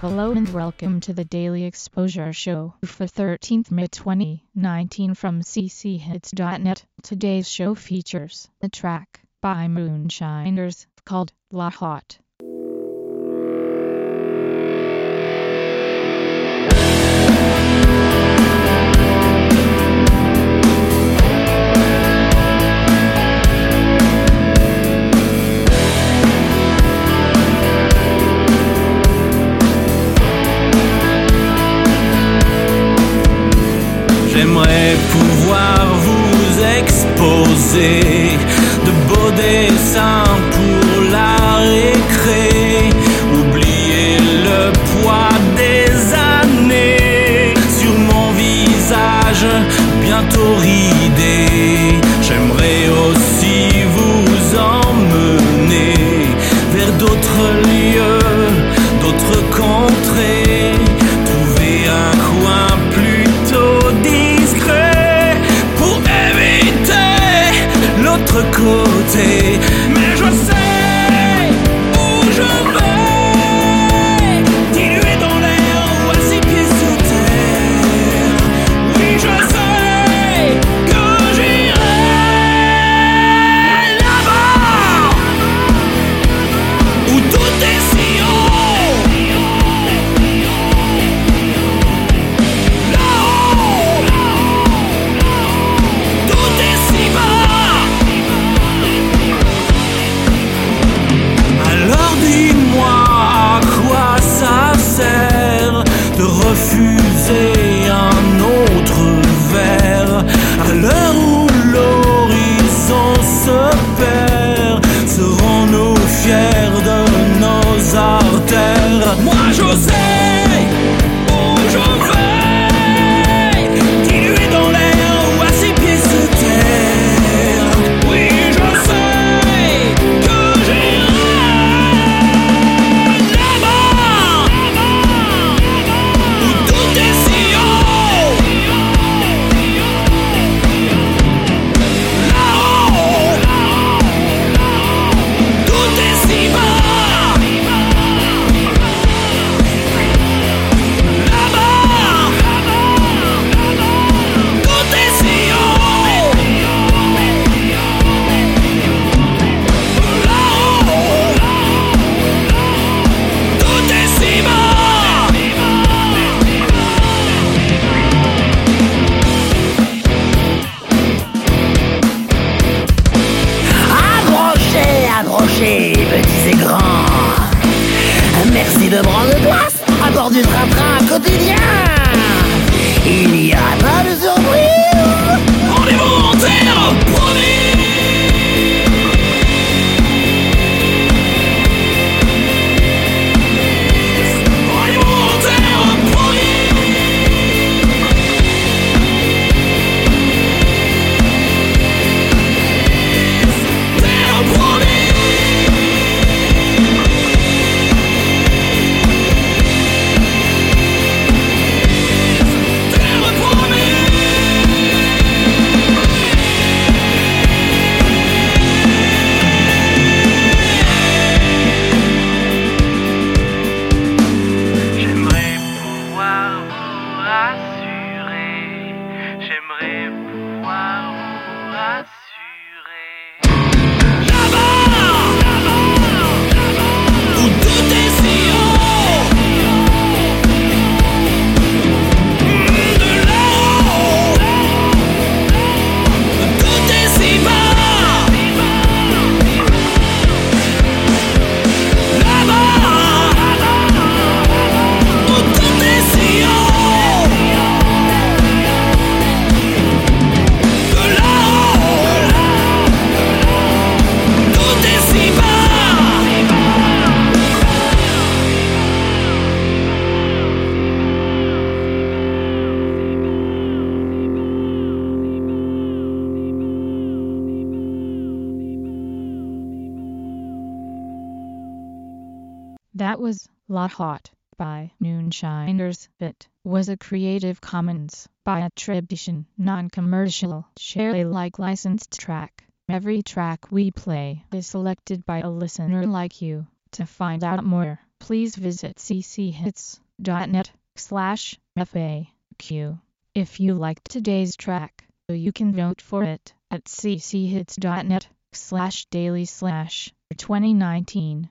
Hello and welcome to the Daily Exposure Show for 13th May 2019 from cchits.net. Today's show features a track by Moonshiners called La Hot. Pouvoir vous exposer de beaux dessins pour la récré. Train-train quotidien. Il n'y a pas de surprise. Rendez-vous en terre, promis. That was La Hot by Moonshiners. It was a Creative Commons by attribution, non-commercial, share Alike licensed track. Every track we play is selected by a listener like you. To find out more, please visit cchits.net slash FAQ. If you liked today's track, you can vote for it at cchits.net slash daily slash 2019